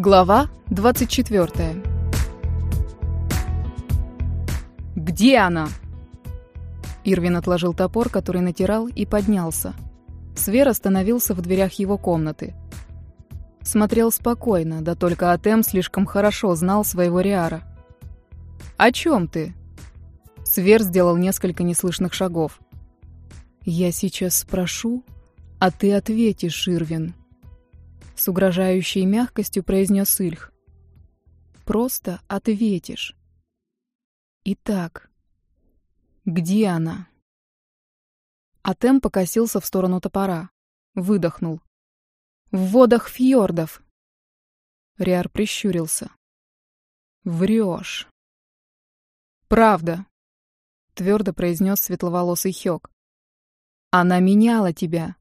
Глава 24 «Где она?» Ирвин отложил топор, который натирал, и поднялся. Свер остановился в дверях его комнаты. Смотрел спокойно, да только Атем слишком хорошо знал своего Риара. «О чем ты?» Свер сделал несколько неслышных шагов. «Я сейчас спрошу, а ты ответишь, Ирвин», с угрожающей мягкостью произнес Ильх. Просто ответишь. Итак, где она? Атем покосился в сторону топора. Выдохнул. В водах фьордов. Риар прищурился. Врешь. Правда, твердо произнес светловолосый Хёк. Она меняла тебя,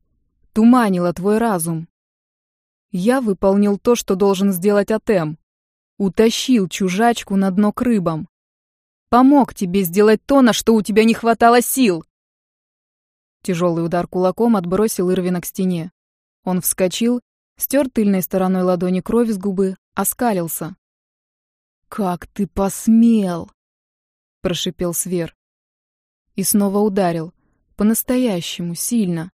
туманила твой разум. Я выполнил то, что должен сделать Атем. Утащил чужачку на дно к рыбам. Помог тебе сделать то, на что у тебя не хватало сил. Тяжелый удар кулаком отбросил Ирвина к стене. Он вскочил, стер тыльной стороной ладони кровь с губы, оскалился. «Как ты посмел!» — прошипел Свер. И снова ударил. По-настоящему, сильно.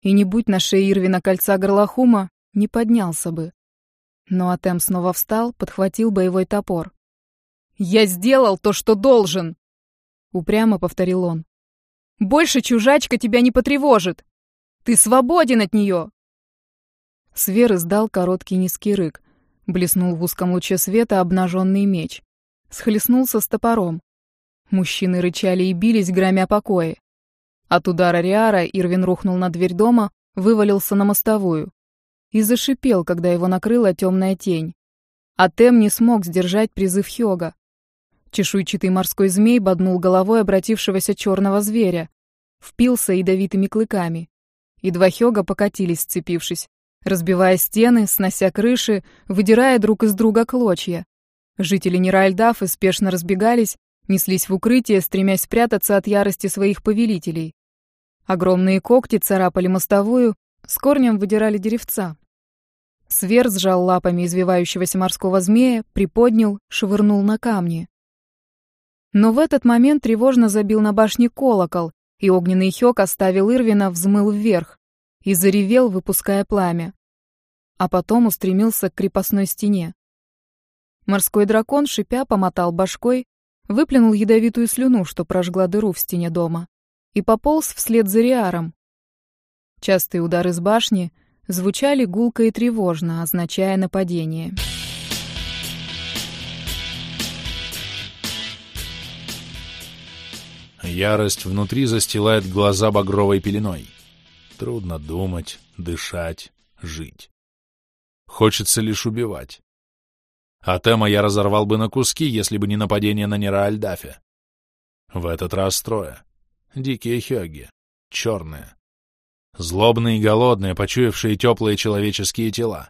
И не будь на шее Ирвина кольца горлохума, не поднялся бы. Но Атем снова встал, подхватил боевой топор. «Я сделал то, что должен!» Упрямо повторил он. «Больше чужачка тебя не потревожит! Ты свободен от нее!» Свер издал короткий низкий рык. Блеснул в узком луче света обнаженный меч. Схлестнулся с топором. Мужчины рычали и бились, громя покои. От удара Риара Ирвин рухнул на дверь дома, вывалился на мостовую и зашипел, когда его накрыла темная тень. А Тем не смог сдержать призыв Хёга. Чешуйчатый морской змей боднул головой обратившегося черного зверя, впился ядовитыми клыками. И два Хёга покатились, сцепившись, разбивая стены, снося крыши, выдирая друг из друга клочья. Жители Неральдафы спешно разбегались, неслись в укрытие, стремясь спрятаться от ярости своих повелителей. Огромные когти царапали мостовую, с корнем выдирали деревца. Свер сжал лапами извивающегося морского змея, приподнял, швырнул на камни. Но в этот момент тревожно забил на башне колокол, и огненный хёк оставил Ирвина, взмыл вверх и заревел, выпуская пламя. А потом устремился к крепостной стене. Морской дракон, шипя, помотал башкой, выплюнул ядовитую слюну, что прожгла дыру в стене дома, и пополз вслед за Риаром. Частые удары с башни — звучали гулко и тревожно, означая нападение. Ярость внутри застилает глаза багровой пеленой. Трудно думать, дышать, жить. Хочется лишь убивать. А Тема я разорвал бы на куски, если бы не нападение на Нера Альдафе. В этот раз трое. Дикие хёги. Черные. Злобные и голодные, почуявшие теплые человеческие тела.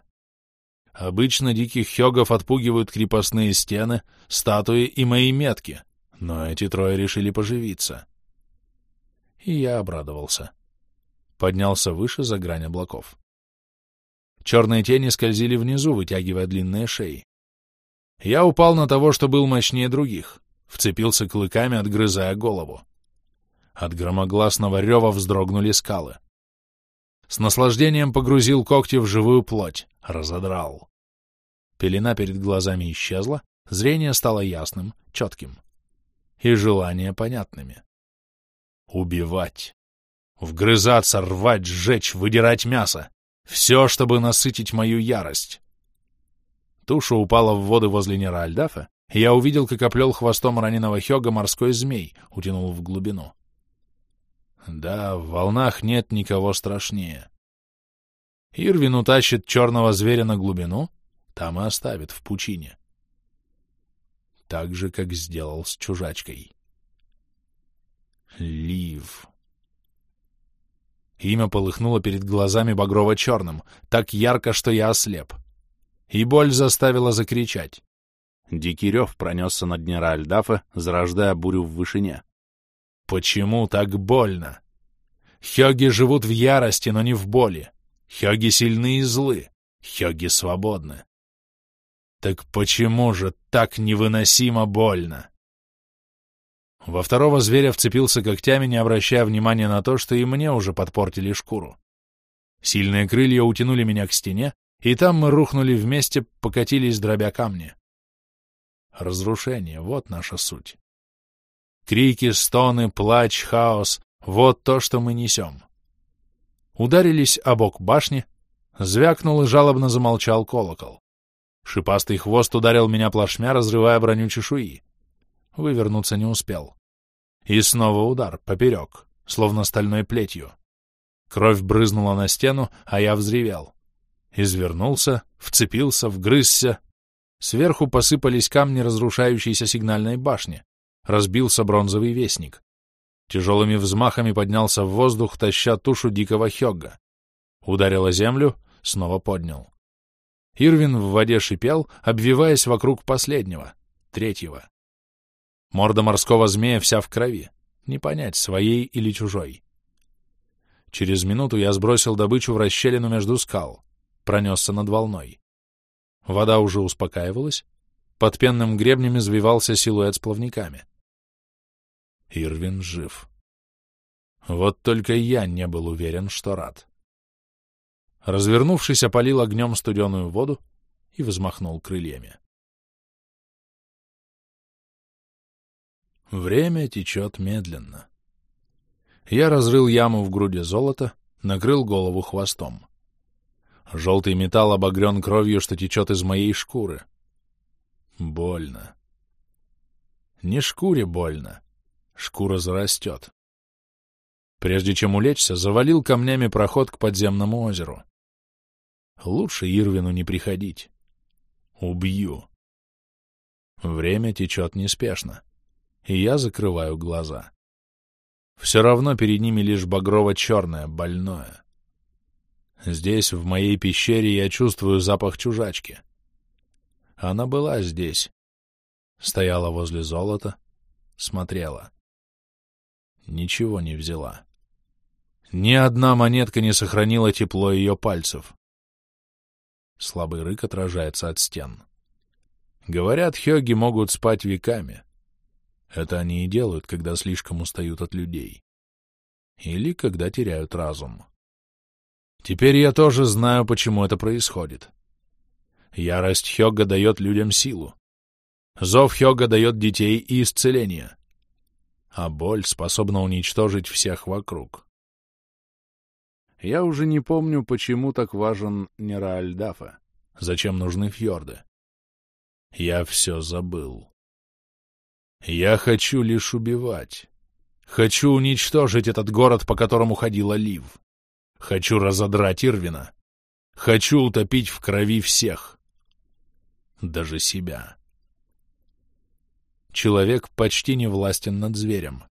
Обычно диких хёгов отпугивают крепостные стены, статуи и мои метки, но эти трое решили поживиться. И я обрадовался. Поднялся выше за грань облаков. Черные тени скользили внизу, вытягивая длинные шеи. Я упал на того, что был мощнее других, вцепился клыками, отгрызая голову. От громогласного рева вздрогнули скалы. С наслаждением погрузил когти в живую плоть, разодрал. Пелена перед глазами исчезла, зрение стало ясным, четким. И желания понятными. Убивать. Вгрызаться, рвать, сжечь, выдирать мясо. Все, чтобы насытить мою ярость. Туша упала в воды возле Неральдафа, и я увидел, как оплел хвостом раненого Хёга морской змей, утянул в глубину. Да, в волнах нет никого страшнее. Ирвин утащит черного зверя на глубину, там и оставит в пучине. Так же, как сделал с чужачкой. Лив. Имя полыхнуло перед глазами багрово-черным, так ярко, что я ослеп. И боль заставила закричать. Дикий рев пронесся над Неральдафа, зарождая бурю в вышине. Почему так больно? Хёги живут в ярости, но не в боли. Хёги сильны и злы. Хёги свободны. Так почему же так невыносимо больно? Во второго зверя вцепился когтями, не обращая внимания на то, что и мне уже подпортили шкуру. Сильные крылья утянули меня к стене, и там мы рухнули вместе, покатились, дробя камни. Разрушение — вот наша суть. Крики, стоны, плач, хаос — вот то, что мы несем. Ударились о бок башни, звякнул и жалобно замолчал колокол. Шипастый хвост ударил меня плашмя, разрывая броню чешуи. Вывернуться не успел. И снова удар, поперек, словно стальной плетью. Кровь брызнула на стену, а я взревел. Извернулся, вцепился, вгрызся. Сверху посыпались камни разрушающейся сигнальной башни. Разбился бронзовый вестник. Тяжелыми взмахами поднялся в воздух, таща тушу дикого хёгга. Ударил о землю, снова поднял. Ирвин в воде шипел, обвиваясь вокруг последнего, третьего. Морда морского змея вся в крови. Не понять, своей или чужой. Через минуту я сбросил добычу в расщелину между скал, пронесся над волной. Вода уже успокаивалась, под пенным гребнем извивался силуэт с плавниками. Ирвин жив. Вот только я не был уверен, что рад. Развернувшись, опалил огнем студеную воду и взмахнул крыльями. Время течет медленно. Я разрыл яму в груди золота, накрыл голову хвостом. Желтый металл обогрен кровью, что течет из моей шкуры. Больно. Не шкуре больно. Шкура зарастет. Прежде чем улечься, завалил камнями проход к подземному озеру. Лучше Ирвину не приходить. Убью. Время течет неспешно и я закрываю глаза. Все равно перед ними лишь багрово-черное, больное. Здесь, в моей пещере, я чувствую запах чужачки. Она была здесь. Стояла возле золота, смотрела. Ничего не взяла. Ни одна монетка не сохранила тепло ее пальцев. Слабый рык отражается от стен. Говорят, хёги могут спать веками. Это они и делают, когда слишком устают от людей. Или когда теряют разум. Теперь я тоже знаю, почему это происходит. Ярость Хёга дает людям силу. Зов Хёга дает детей и исцеление. А боль способна уничтожить всех вокруг. Я уже не помню, почему так важен Нераальдафа, зачем нужны фьорды. Я все забыл. Я хочу лишь убивать. Хочу уничтожить этот город, по которому ходила Лив. Хочу разодрать Ирвина. Хочу утопить в крови всех. Даже себя. Человек почти не властен над зверем.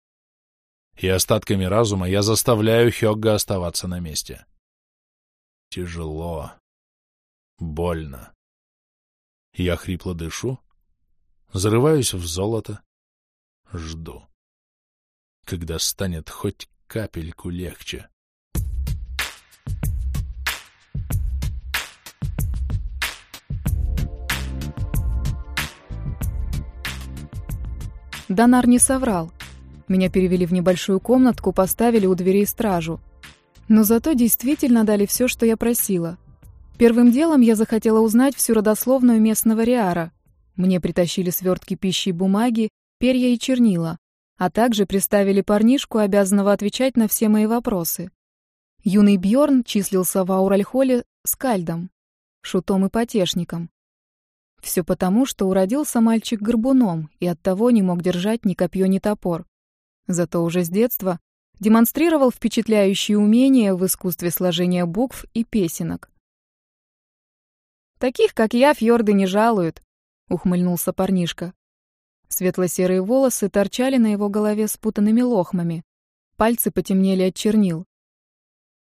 И остатками разума я заставляю Хёгга оставаться на месте. Тяжело. Больно. Я хрипло дышу, зарываюсь в золото, Жду. Когда станет хоть капельку легче. Донар не соврал. Меня перевели в небольшую комнатку, поставили у дверей стражу. Но зато действительно дали все, что я просила. Первым делом я захотела узнать всю родословную местного Риара. Мне притащили свертки пищи и бумаги, перья и чернила, а также приставили парнишку, обязанного отвечать на все мои вопросы. Юный Бьорн числился в Ауральхоле скальдом, шутом и потешником. Все потому, что уродился мальчик горбуном и оттого не мог держать ни копье, ни топор. Зато уже с детства демонстрировал впечатляющие умения в искусстве сложения букв и песенок. «Таких, как я, фьорды не жалуют», — ухмыльнулся парнишка. Светло-серые волосы торчали на его голове спутанными лохмами. Пальцы потемнели от чернил.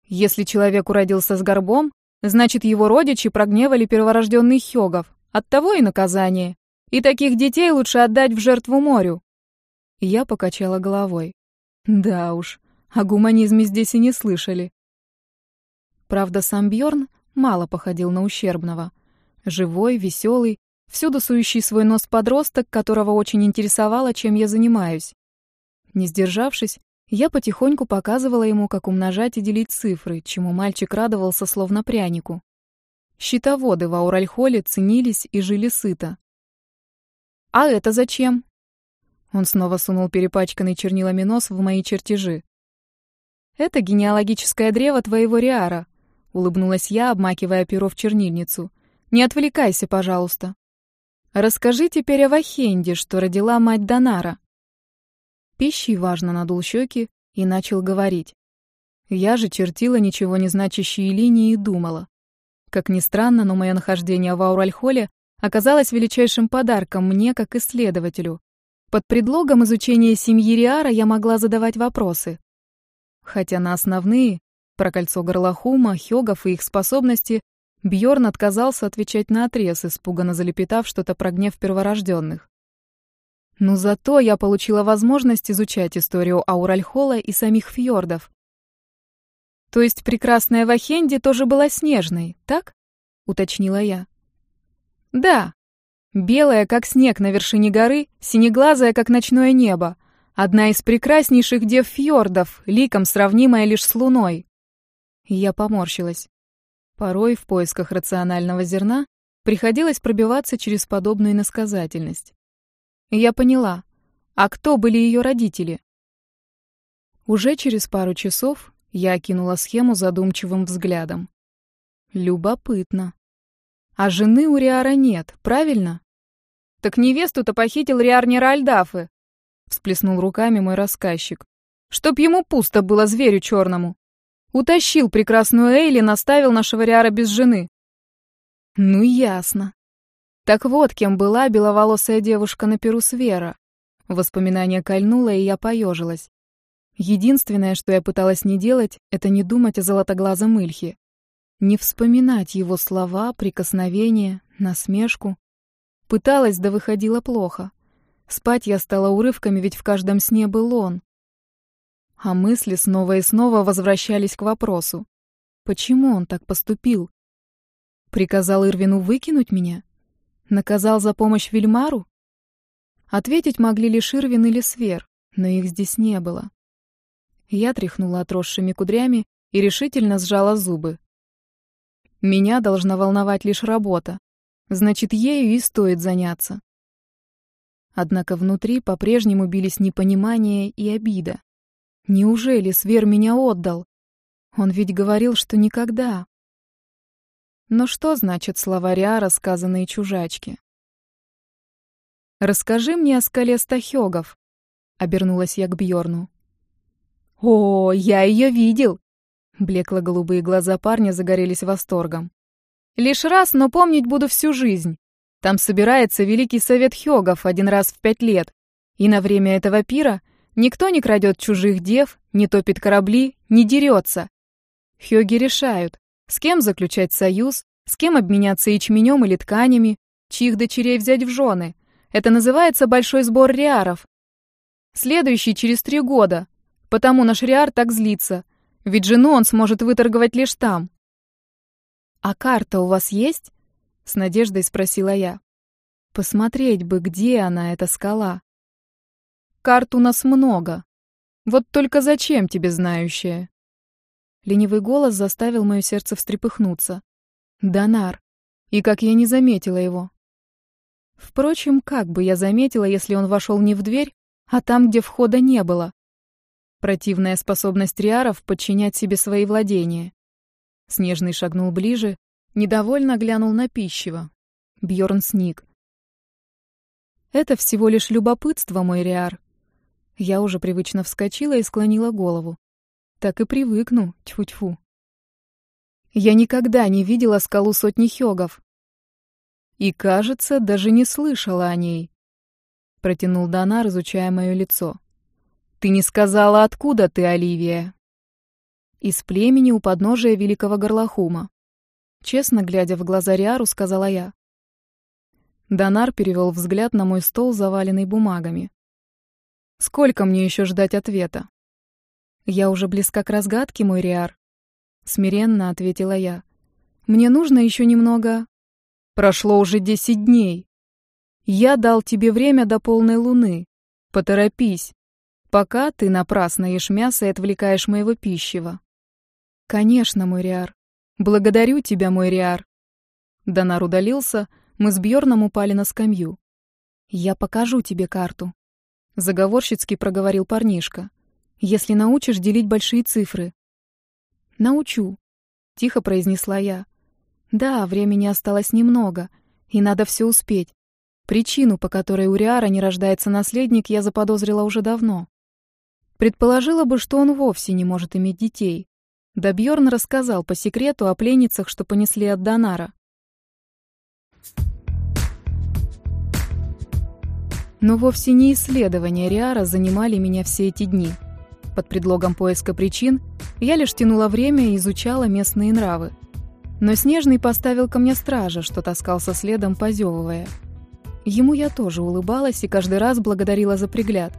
Если человек уродился с горбом, значит, его родичи прогневали перворожденных хёгов. Оттого и наказание. И таких детей лучше отдать в жертву морю. Я покачала головой. Да уж, о гуманизме здесь и не слышали. Правда, сам Бьорн мало походил на ущербного. Живой, веселый, всюду сующий свой нос подросток, которого очень интересовало, чем я занимаюсь. Не сдержавшись, я потихоньку показывала ему, как умножать и делить цифры, чему мальчик радовался словно прянику. Щитоводы в Ауральхоле ценились и жили сыто. «А это зачем?» Он снова сунул перепачканный чернилами нос в мои чертежи. «Это генеалогическое древо твоего Риара», — улыбнулась я, обмакивая перо в чернильницу. «Не отвлекайся, пожалуйста. Расскажи теперь о Вахенде, что родила мать Донара». Пищей важно надул щеки и начал говорить. Я же чертила ничего не значащие линии и думала. Как ни странно, но мое нахождение в Ауральхоле оказалось величайшим подарком мне, как исследователю. Под предлогом изучения семьи Риара я могла задавать вопросы. Хотя на основные, про кольцо Горлахума, Хёгов и их способности, Бьорн отказался отвечать на отрез, испуганно залепетав что-то про гнев перворожденных. Но зато я получила возможность изучать историю Ауральхола и самих фьордов. То есть прекрасная Вахенди тоже была снежной, так? уточнила я. Да. Белая, как снег на вершине горы, синеглазая, как ночное небо. Одна из прекраснейших дев фьордов, ликом сравнимая лишь с луной. Я поморщилась. Порой в поисках рационального зерна приходилось пробиваться через подобную иносказательность. Я поняла. А кто были ее родители? Уже через пару часов я окинула схему задумчивым взглядом. Любопытно. А жены у Риара нет, правильно? Так невесту-то похитил Риар Неральдафы, всплеснул руками мой рассказчик. Чтоб ему пусто было зверю черному. Утащил прекрасную Эйли, наставил нашего Риара без жены. Ну ясно. Так вот, кем была беловолосая девушка на перу Свера. Воспоминание кольнуло, и я поежилась. Единственное, что я пыталась не делать, это не думать о золотоглазом Ильхе. Не вспоминать его слова, прикосновения, насмешку. Пыталась, да выходило плохо. Спать я стала урывками, ведь в каждом сне был он. А мысли снова и снова возвращались к вопросу. Почему он так поступил? Приказал Ирвину выкинуть меня? Наказал за помощь Вильмару? Ответить могли лишь Ирвин или Свер, но их здесь не было. Я тряхнула отросшими кудрями и решительно сжала зубы. Меня должна волновать лишь работа. Значит, ею и стоит заняться. Однако внутри по-прежнему бились непонимание и обида. Неужели Свер меня отдал? Он ведь говорил, что никогда. Но что значит словаря, рассказанные чужачке? «Расскажи мне о скале Стахёгов», — обернулась я к Бьорну. «О, я ее видел!» Блекло-голубые глаза парня загорелись восторгом. «Лишь раз, но помнить буду всю жизнь. Там собирается Великий Совет Хёгов один раз в пять лет, и на время этого пира никто не крадет чужих дев, не топит корабли, не дерется. Хёги решают, с кем заключать союз, с кем обменяться ячменем или тканями, чьих дочерей взять в жены. Это называется большой сбор риаров. Следующий через три года. Потому наш риар так злится. Ведь жену он сможет выторговать лишь там. «А карта у вас есть?» — с надеждой спросила я. «Посмотреть бы, где она, эта скала». «Карт у нас много. Вот только зачем тебе знающая?» Ленивый голос заставил мое сердце встрепыхнуться. Донар. И как я не заметила его. Впрочем, как бы я заметила, если он вошел не в дверь, а там, где входа не было. Противная способность риаров подчинять себе свои владения. Снежный шагнул ближе, недовольно глянул на пищево. Бьорн сник. Это всего лишь любопытство, мой риар. Я уже привычно вскочила и склонила голову. Так и привыкну, тьфу-тьфу. Я никогда не видела скалу сотни хёгов. И, кажется, даже не слышала о ней. Протянул Донар, изучая мое лицо. Ты не сказала, откуда ты, Оливия? Из племени у подножия Великого Горлахума. Честно глядя в глаза Риару, сказала я. Донар перевел взгляд на мой стол, заваленный бумагами. Сколько мне еще ждать ответа? «Я уже близка к разгадке, мой Риар», — смиренно ответила я. «Мне нужно еще немного...» «Прошло уже десять дней», Я дал тебе время до полной луны. Поторопись, пока ты напрасно ешь мясо и отвлекаешь моего пищева. Конечно, мой Риар. Благодарю тебя, мой Риар. Донар удалился, мы с Бьорном упали на скамью. Я покажу тебе карту. Заговорщицки проговорил парнишка. Если научишь делить большие цифры. Научу, тихо произнесла я. Да, времени осталось немного, и надо все успеть. Причину, по которой у Риара не рождается наследник, я заподозрила уже давно. Предположила бы, что он вовсе не может иметь детей. Да Бьорн рассказал по секрету о пленницах, что понесли от Донара. Но вовсе не исследования Риара занимали меня все эти дни. Под предлогом поиска причин я лишь тянула время и изучала местные нравы. Но Снежный поставил ко мне стража, что таскался следом, позевывая. Ему я тоже улыбалась и каждый раз благодарила за пригляд.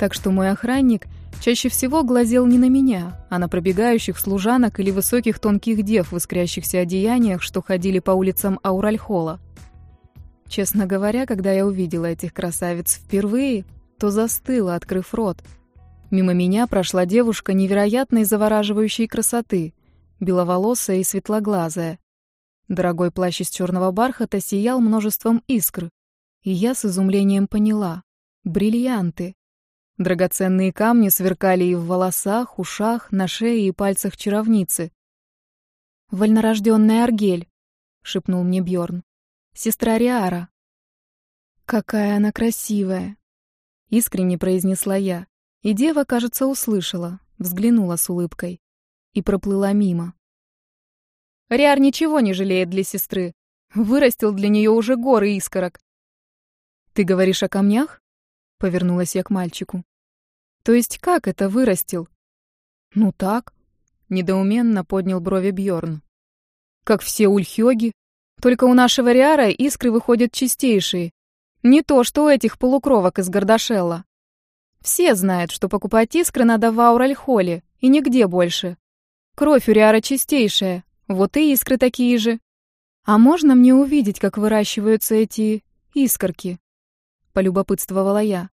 Так что мой охранник чаще всего глазел не на меня, а на пробегающих служанок или высоких тонких дев в искрящихся одеяниях, что ходили по улицам Ауральхола. Честно говоря, когда я увидела этих красавиц впервые, то застыла, открыв рот. Мимо меня прошла девушка невероятной завораживающей красоты, беловолосая и светлоглазая. Дорогой плащ из черного бархата сиял множеством искр, и я с изумлением поняла — бриллианты. Драгоценные камни сверкали и в волосах, ушах, на шее и пальцах чаровницы. «Вольнорожденная Аргель», — шепнул мне Бьорн. «Сестра Риара». «Какая она красивая!» — искренне произнесла я. И дева, кажется, услышала, взглянула с улыбкой и проплыла мимо. Риар ничего не жалеет для сестры. Вырастил для нее уже горы искорок. «Ты говоришь о камнях?» — повернулась я к мальчику. «То есть как это вырастил?» «Ну так», — недоуменно поднял брови Бьорн. «Как все ульхёги. Только у нашего Риара искры выходят чистейшие. Не то, что у этих полукровок из Гордашелла. Все знают, что покупать искры надо в Ауральхоле и нигде больше. Кровь у Риара чистейшая, вот и искры такие же. А можно мне увидеть, как выращиваются эти искорки?» — полюбопытствовала я.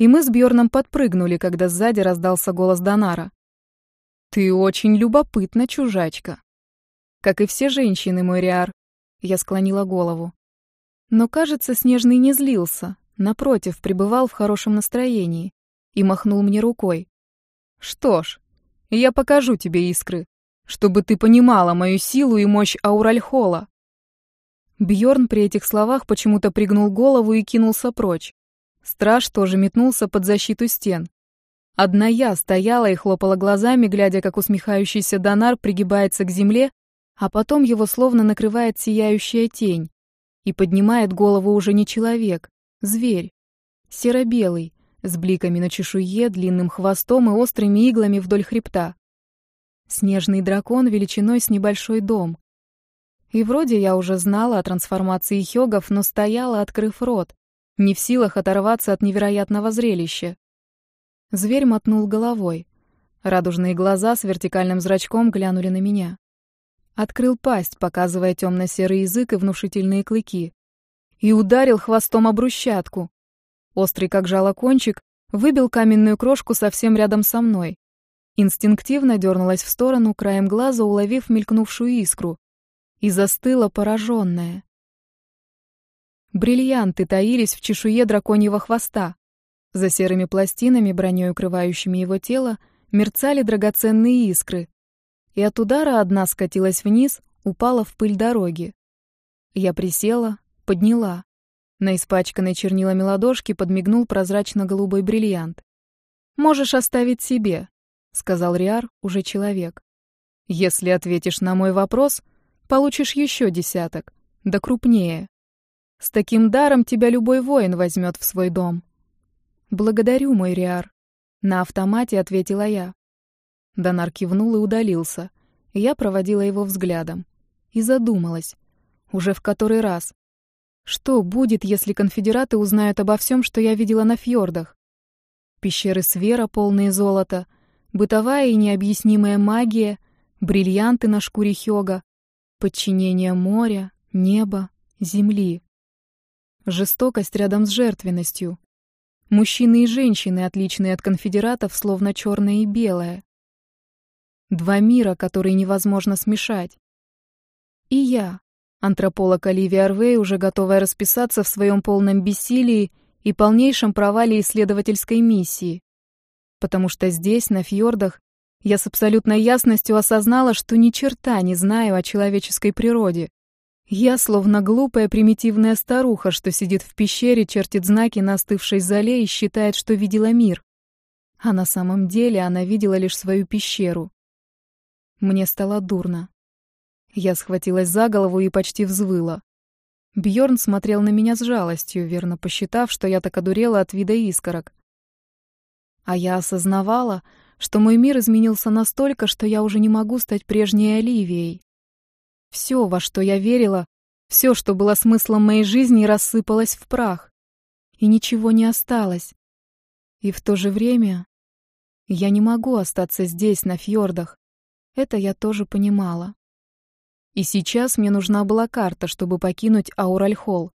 И мы с Бьорном подпрыгнули, когда сзади раздался голос Донара. «Ты очень любопытна, чужачка». «Как и все женщины, мой Риар», — я склонила голову. Но, кажется, Снежный не злился, напротив, пребывал в хорошем настроении и махнул мне рукой. «Что ж, я покажу тебе искры, чтобы ты понимала мою силу и мощь Ауральхола. Бьорн при этих словах почему-то пригнул голову и кинулся прочь. Страж тоже метнулся под защиту стен. Одна я стояла и хлопала глазами, глядя, как усмехающийся Донар пригибается к земле, а потом его словно накрывает сияющая тень. И поднимает голову уже не человек, зверь. Серо-белый, с бликами на чешуе, длинным хвостом и острыми иглами вдоль хребта. Снежный дракон величиной с небольшой дом. И вроде я уже знала о трансформации хёгов, но стояла, открыв рот, не в силах оторваться от невероятного зрелища. Зверь мотнул головой. Радужные глаза с вертикальным зрачком глянули на меня. Открыл пасть, показывая темно-серый язык и внушительные клыки. И ударил хвостом об брусчатку. Острый, как жало кончик, выбил каменную крошку совсем рядом со мной. Инстинктивно дернулась в сторону, краем глаза уловив мелькнувшую искру, и застыла пораженная. Бриллианты таились в чешуе драконьего хвоста. За серыми пластинами, броней укрывающими его тело, мерцали драгоценные искры. И от удара одна скатилась вниз, упала в пыль дороги. Я присела, подняла. На испачканной чернилами ладошке подмигнул прозрачно-голубой бриллиант. «Можешь оставить себе», — сказал Риар, уже человек. «Если ответишь на мой вопрос, Получишь еще десяток, да крупнее. С таким даром тебя любой воин возьмет в свой дом. Благодарю, мой Риар. На автомате ответила я. Донар кивнул и удалился. Я проводила его взглядом. И задумалась. Уже в который раз. Что будет, если конфедераты узнают обо всем, что я видела на фьордах? Пещеры Свера, полные золота, бытовая и необъяснимая магия, бриллианты на шкуре Хёга, подчинение моря, неба, земли. Жестокость рядом с жертвенностью. Мужчины и женщины, отличные от конфедератов, словно черное и белое. Два мира, которые невозможно смешать. И я, антрополог Оливия Арвей, уже готовая расписаться в своем полном бессилии и полнейшем провале исследовательской миссии. Потому что здесь, на фьордах, я с абсолютной ясностью осознала, что ни черта не знаю о человеческой природе. Я словно глупая примитивная старуха, что сидит в пещере, чертит знаки на остывшей зале и считает, что видела мир. А на самом деле она видела лишь свою пещеру. Мне стало дурно. Я схватилась за голову и почти взвыла. Бьорн смотрел на меня с жалостью, верно посчитав, что я так одурела от вида искорок. А я осознавала, что мой мир изменился настолько, что я уже не могу стать прежней Оливией. Все, во что я верила, все, что было смыслом моей жизни, рассыпалось в прах. И ничего не осталось. И в то же время я не могу остаться здесь, на фьордах. Это я тоже понимала. И сейчас мне нужна была карта, чтобы покинуть Ауральхолл.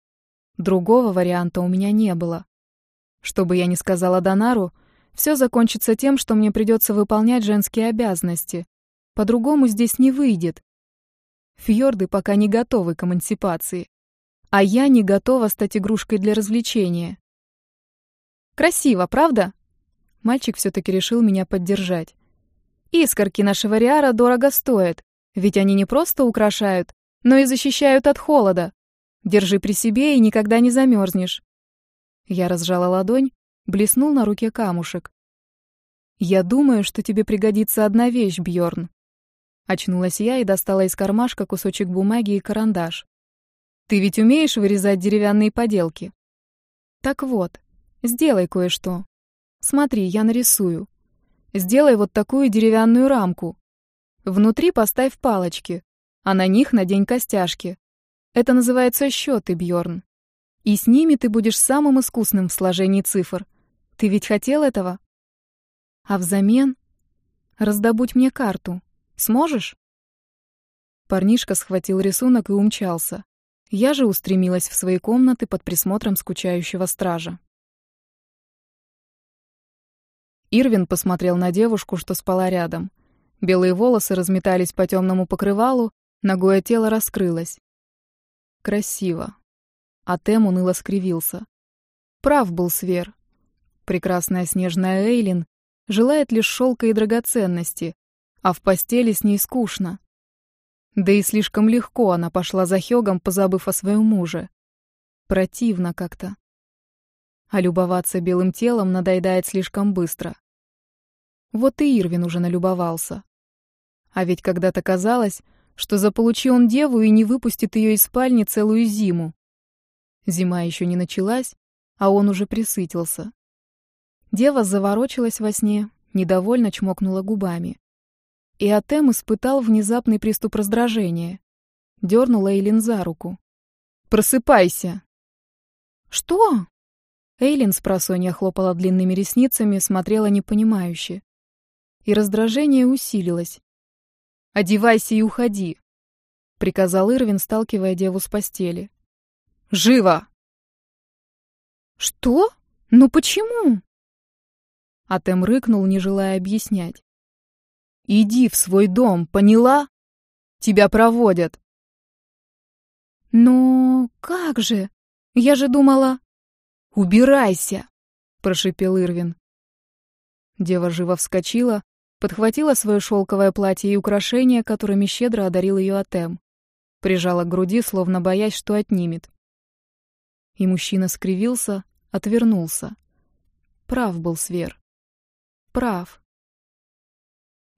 Другого варианта у меня не было. Что бы я ни сказала Донару, все закончится тем, что мне придется выполнять женские обязанности. По-другому здесь не выйдет. Фьорды пока не готовы к эмансипации. А я не готова стать игрушкой для развлечения. Красиво, правда? Мальчик все-таки решил меня поддержать. Искорки нашего Риара дорого стоят, ведь они не просто украшают, но и защищают от холода. Держи при себе и никогда не замерзнешь. Я разжала ладонь, блеснул на руке камушек. Я думаю, что тебе пригодится одна вещь, Бьорн. Очнулась я и достала из кармашка кусочек бумаги и карандаш. Ты ведь умеешь вырезать деревянные поделки? Так вот, сделай кое-что. Смотри, я нарисую. Сделай вот такую деревянную рамку. Внутри поставь палочки, а на них надень костяшки. Это называется счеты, Бьорн. И с ними ты будешь самым искусным в сложении цифр. Ты ведь хотел этого? А взамен раздобудь мне карту. Сможешь? Парнишка схватил рисунок и умчался. Я же устремилась в свои комнаты под присмотром скучающего стража. Ирвин посмотрел на девушку, что спала рядом. Белые волосы разметались по темному покрывалу, ногое тело раскрылось. Красиво. А Тем уныло скривился. Прав был Свер. Прекрасная снежная Эйлин желает лишь шелка и драгоценности, а в постели с ней скучно. Да и слишком легко она пошла за Хёгом, позабыв о своем муже. Противно как-то а любоваться белым телом надоедает слишком быстро. Вот и Ирвин уже налюбовался. А ведь когда-то казалось, что заполучи он деву и не выпустит ее из спальни целую зиму. Зима еще не началась, а он уже присытился. Дева заворочилась во сне, недовольно чмокнула губами. И Атем испытал внезапный приступ раздражения. Дернула Эйлин за руку. «Просыпайся!» «Что?» Эйлин с просонья хлопала длинными ресницами, смотрела непонимающе. И раздражение усилилось. «Одевайся и уходи», — приказал Ирвин, сталкивая деву с постели. «Живо!» «Что? Ну почему?» Атем рыкнул, не желая объяснять. «Иди в свой дом, поняла? Тебя проводят». «Но как же? Я же думала...» «Убирайся!» — прошипел Ирвин. Дева живо вскочила, подхватила свое шелковое платье и украшения, которыми щедро одарил ее Атем. Прижала к груди, словно боясь, что отнимет. И мужчина скривился, отвернулся. Прав был Свер. Прав.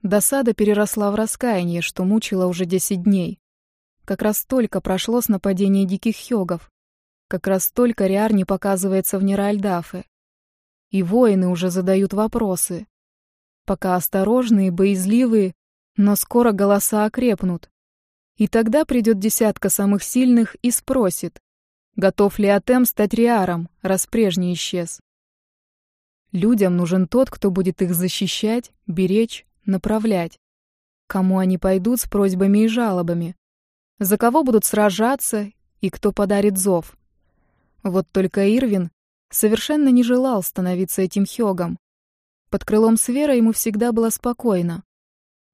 Досада переросла в раскаяние, что мучило уже десять дней. Как раз столько прошло с нападения диких хёгов. Как раз столько Риар не показывается в Неральдафе. И воины уже задают вопросы. Пока осторожные, боязливые, но скоро голоса окрепнут. И тогда придет десятка самых сильных и спросит, готов ли Атем стать Риаром, раз прежний исчез. Людям нужен тот, кто будет их защищать, беречь, направлять. Кому они пойдут с просьбами и жалобами. За кого будут сражаться и кто подарит зов. Вот только Ирвин совершенно не желал становиться этим Хёгом. Под крылом Свера ему всегда было спокойно.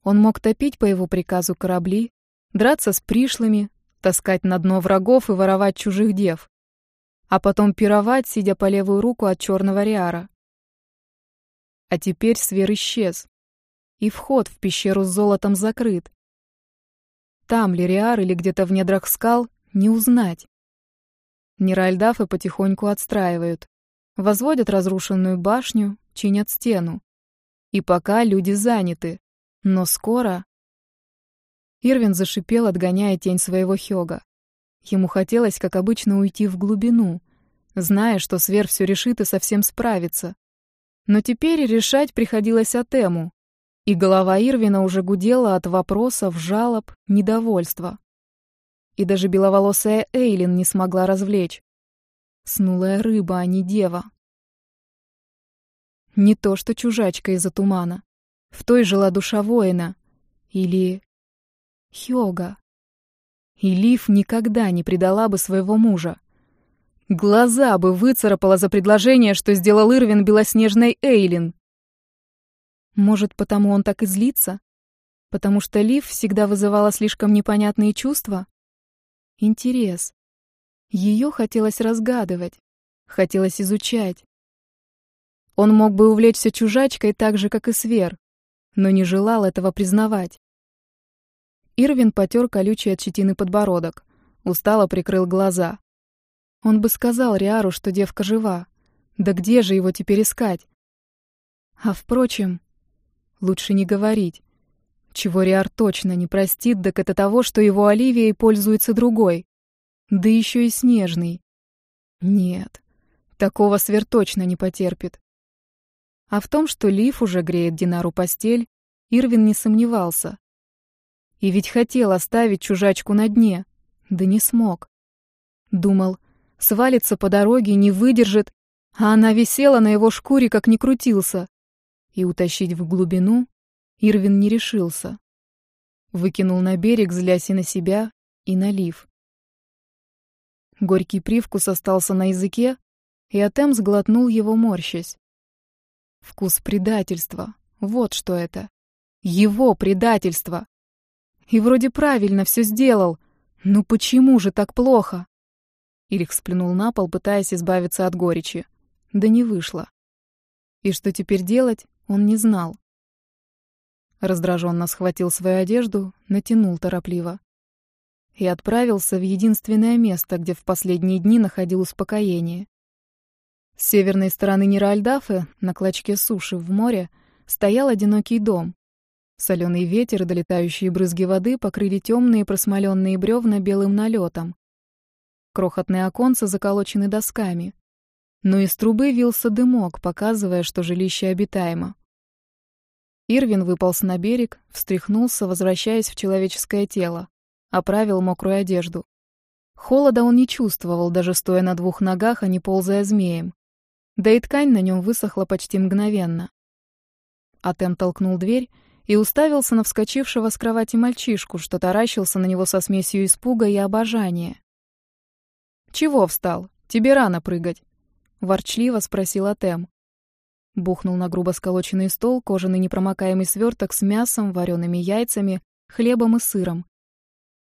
Он мог топить по его приказу корабли, драться с пришлыми, таскать на дно врагов и воровать чужих дев, а потом пировать, сидя по левую руку от черного Риара. А теперь Свер исчез, и вход в пещеру с золотом закрыт. Там ли Риар или где-то в недрах скал, не узнать. Неральдафы потихоньку отстраивают, возводят разрушенную башню, чинят стену. И пока люди заняты, но скоро... Ирвин зашипел, отгоняя тень своего Хёга. Ему хотелось, как обычно, уйти в глубину, зная, что Свер все решит и совсем справится. Но теперь решать приходилось Атему, и голова Ирвина уже гудела от вопросов, жалоб, недовольства. И даже беловолосая Эйлин не смогла развлечь. Снулая рыба, а не дева. Не то что чужачка из-за тумана. В той жила душа воина. Или... Хёга. И Лив никогда не предала бы своего мужа. Глаза бы выцарапала за предложение, что сделал Ирвин белоснежной Эйлин. Может, потому он так и злится? Потому что Лив всегда вызывала слишком непонятные чувства? Интерес. Ее хотелось разгадывать, хотелось изучать. Он мог бы увлечься чужачкой так же, как и Свер, но не желал этого признавать. Ирвин потер колючий от щетины подбородок, устало прикрыл глаза. Он бы сказал Риару, что девка жива. Да где же его теперь искать? А впрочем, лучше не говорить. Чего Риар точно не простит, так это того, что его Оливией пользуется другой. Да еще и снежный. Нет, такого Свер точно не потерпит. А в том, что Лив уже греет Динару постель, Ирвин не сомневался. И ведь хотел оставить чужачку на дне, да не смог. Думал, свалится по дороге, не выдержит, а она висела на его шкуре, как ни крутился. И утащить в глубину Ирвин не решился. Выкинул на берег, злясь и на себя, и на Лив. Горький привкус остался на языке, и Атем сглотнул его, морщась. Вкус предательства. Вот что это. Его предательство. И вроде правильно все сделал. Ну почему же так плохо? Ирих сплюнул на пол, пытаясь избавиться от горечи. Да не вышло. И что теперь делать, он не знал. Раздраженно схватил свою одежду, натянул торопливо. И отправился в единственное место, где в последние дни находил успокоение. С северной стороны Неральдафы, на клочке суши в море, стоял одинокий дом. Соленый ветер и долетающие брызги воды покрыли темные просмоленные бревна белым налетом. Крохотные оконца заколочены досками. Но из трубы вился дымок, показывая, что жилище обитаемо. Ирвин выполз на берег, встряхнулся, возвращаясь в человеческое тело. Оправил мокрую одежду. Холода он не чувствовал, даже стоя на двух ногах, а не ползая змеем. Да и ткань на нем высохла почти мгновенно. Атем толкнул дверь и уставился на вскочившего с кровати мальчишку, что таращился на него со смесью испуга и обожания. «Чего встал? Тебе рано прыгать», — ворчливо спросил Атем. Бухнул на грубо сколоченный стол кожаный непромокаемый сверток с мясом, вареными яйцами, хлебом и сыром.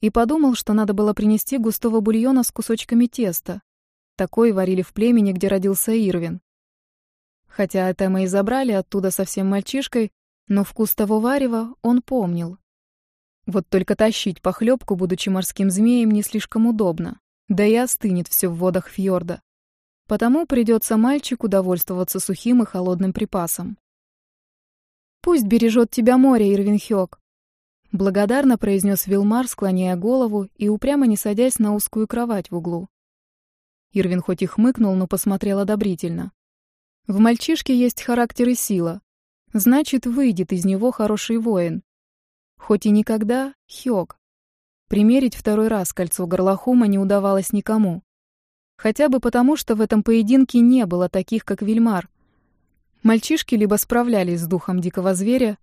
И подумал, что надо было принести густого бульона с кусочками теста. Такой варили в племени, где родился Ирвин. Хотя Этема и забрали оттуда совсем мальчишкой, но вкус того варева он помнил. Вот только тащить похлебку, будучи морским змеем, не слишком удобно. Да и остынет все в водах фьорда. Потому придется мальчику довольствоваться сухим и холодным припасом. «Пусть бережет тебя море, Ирвинхёк», — благодарно произнес Вилмар, склоняя голову и упрямо не садясь на узкую кровать в углу. Ирвин хоть и хмыкнул, но посмотрел одобрительно. В мальчишке есть характер и сила. Значит, выйдет из него хороший воин. Хоть и никогда — Хёк. Примерить второй раз кольцо горлохума не удавалось никому. Хотя бы потому, что в этом поединке не было таких, как Вильмар. Мальчишки либо справлялись с духом дикого зверя,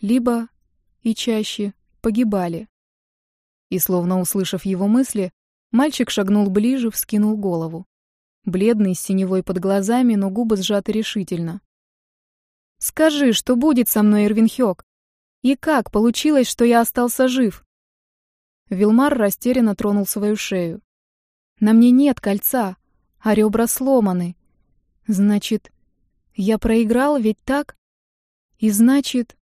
либо, и чаще, погибали. И словно услышав его мысли, мальчик шагнул ближе, вскинул голову. бледный, с синевой под глазами, но губы сжаты решительно. «Скажи, что будет со мной, Ирвин Хёк? И как получилось, что я остался жив?» Вилмар растерянно тронул свою шею. «На мне нет кольца, а ребра сломаны. Значит, я проиграл, ведь так? И значит...»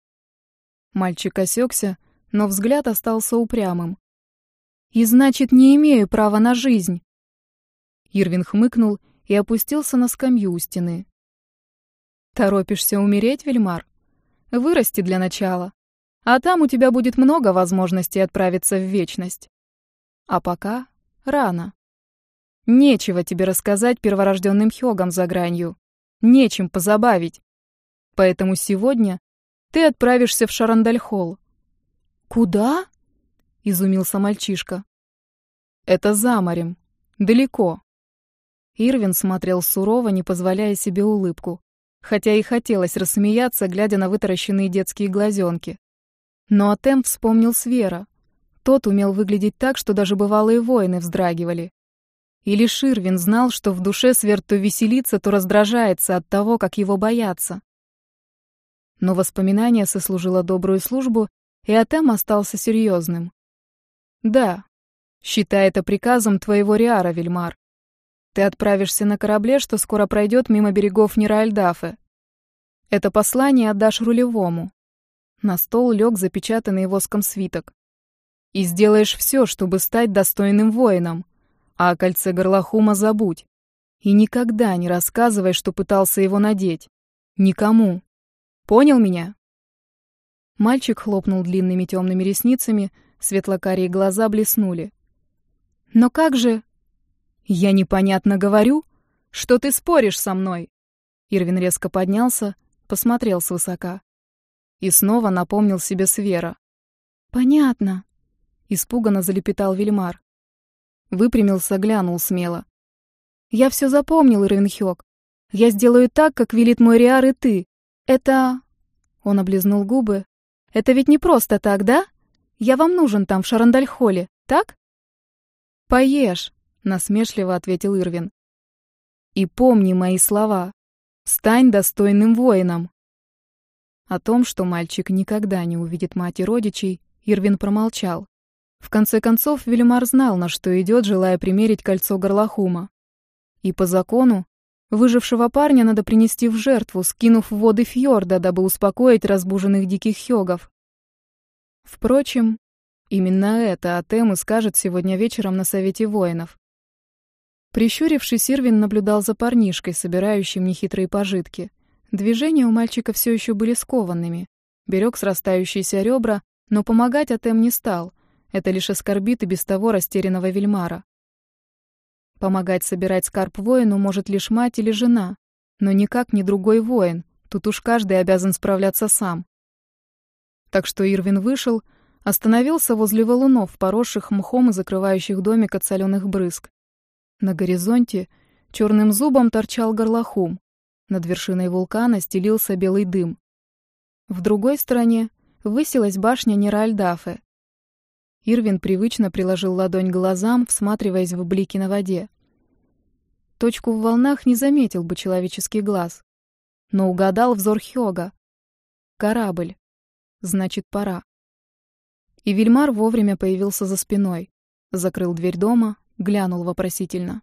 Мальчик осекся, но взгляд остался упрямым. «И значит, не имею права на жизнь!» Ирвин хмыкнул и опустился на скамью у стены. «Торопишься умереть, Вельмар? Вырасти для начала, а там у тебя будет много возможностей отправиться в вечность. А пока рано. Нечего тебе рассказать перворожденным Хёгам за гранью, нечем позабавить. Поэтому сегодня ты отправишься в Шарандальхолл. «Куда?» — изумился мальчишка. «Это за морем. Далеко». Ирвин смотрел сурово, не позволяя себе улыбку, хотя и хотелось рассмеяться, глядя на вытаращенные детские глазенки. Но Атем вспомнил Свера. Тот умел выглядеть так, что даже бывалые воины вздрагивали. И лишь Ирвин знал, что в душе Свер то веселится, то раздражается от того, как его боятся. Но воспоминание сослужило добрую службу, и Атем остался серьезным. «Да, считай это приказом твоего Риара, Вильмар. Ты отправишься на корабле, что скоро пройдет мимо берегов Нираальдафы. Это послание отдашь рулевому». На стол лег запечатанный воском свиток. «И сделаешь все, чтобы стать достойным воином. А о кольце Горлахума забудь. И никогда не рассказывай, что пытался его надеть. Никому. Понял меня?» Мальчик хлопнул длинными темными ресницами, светлокарие глаза блеснули. «Но как же...» «Я непонятно говорю? Что ты споришь со мной?» Ирвин резко поднялся, посмотрел свысока. И снова напомнил себе Свера. «Понятно», — испуганно залепетал Вильмар. Выпрямился, глянул смело. «Я все запомнил, Ирвин Хёк. Я сделаю так, как велит мой Риар и ты. Это...» Он облизнул губы. «Это ведь не просто так, да? Я вам нужен там, в Шарандальхоле, так?» «Поешь», — насмешливо ответил Ирвин. «И помни мои слова. Стань достойным воином». О том, что мальчик никогда не увидит мать и родичей, Ирвин промолчал. В конце концов, Вильмар знал, на что идет, желая примерить кольцо Горлахума. И по закону Выжившего парня надо принести в жертву, скинув в воды фьорда, дабы успокоить разбуженных диких хёгов. Впрочем, именно это Атем и скажет сегодня вечером на Совете воинов. Прищурившись, Ирвин наблюдал за парнишкой, собирающим нехитрые пожитки. Движения у мальчика все еще были скованными. Берег срастающиеся ребра, но помогать Атем не стал. Это лишь оскорбит и без того растерянного Вельмара. Помогать собирать скарб воину может лишь мать или жена, но никак не другой воин, тут уж каждый обязан справляться сам. Так что Ирвин вышел, остановился возле валунов, поросших мхом и закрывающих домик от соленых брызг. На горизонте черным зубом торчал горлохум, над вершиной вулкана стелился белый дым. В другой стороне высилась башня Неральдафе, Ирвин привычно приложил ладонь к глазам, всматриваясь в блики на воде. Точку в волнах не заметил бы человеческий глаз, но угадал взор Хёга. Корабль. Значит, пора. И Вильмар вовремя появился за спиной, закрыл дверь дома, глянул вопросительно.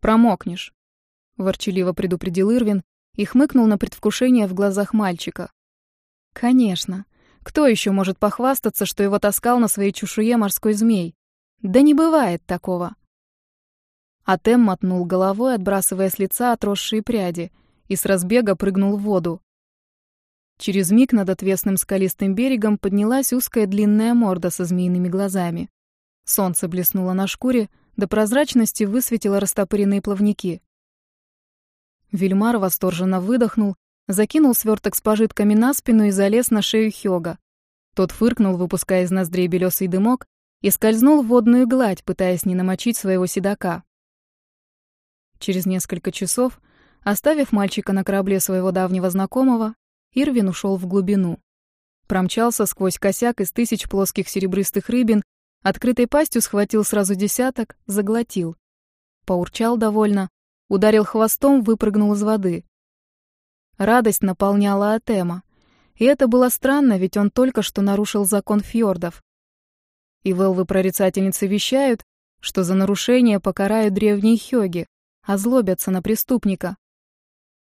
«Промокнешь», — ворчаливо предупредил Ирвин и хмыкнул на предвкушение в глазах мальчика. «Конечно. Кто еще может похвастаться, что его таскал на своей чешуе морской змей? Да не бывает такого. Атем мотнул головой, отбрасывая с лица отросшие пряди, и с разбега прыгнул в воду. Через миг над отвесным скалистым берегом поднялась узкая длинная морда со змеиными глазами. Солнце блеснуло на шкуре, до прозрачности высветило растопыренные плавники. Вильмар восторженно выдохнул закинул сверток с пожитками на спину и залез на шею Хёга. Тот фыркнул, выпуская из ноздрей белесый дымок, и скользнул в водную гладь, пытаясь не намочить своего седока. Через несколько часов, оставив мальчика на корабле своего давнего знакомого, Ирвин ушел в глубину. Промчался сквозь косяк из тысяч плоских серебристых рыбин, открытой пастью схватил сразу десяток, заглотил. поурчал довольно, ударил хвостом, выпрыгнул из воды. Радость наполняла Атема. И это было странно, ведь он только что нарушил закон фьордов. И велвы-прорицательницы вещают, что за нарушение покарают древние хёги, озлобятся на преступника.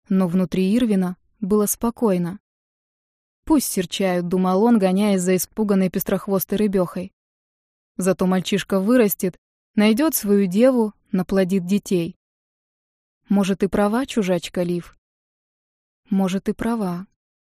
Но внутри Ирвина было спокойно. Пусть серчают, думал он, гоняясь за испуганной пестрохвостой рыбёхой. Зато мальчишка вырастет, найдет свою деву, наплодит детей. Может, и права чужачка Лив? Может, и права.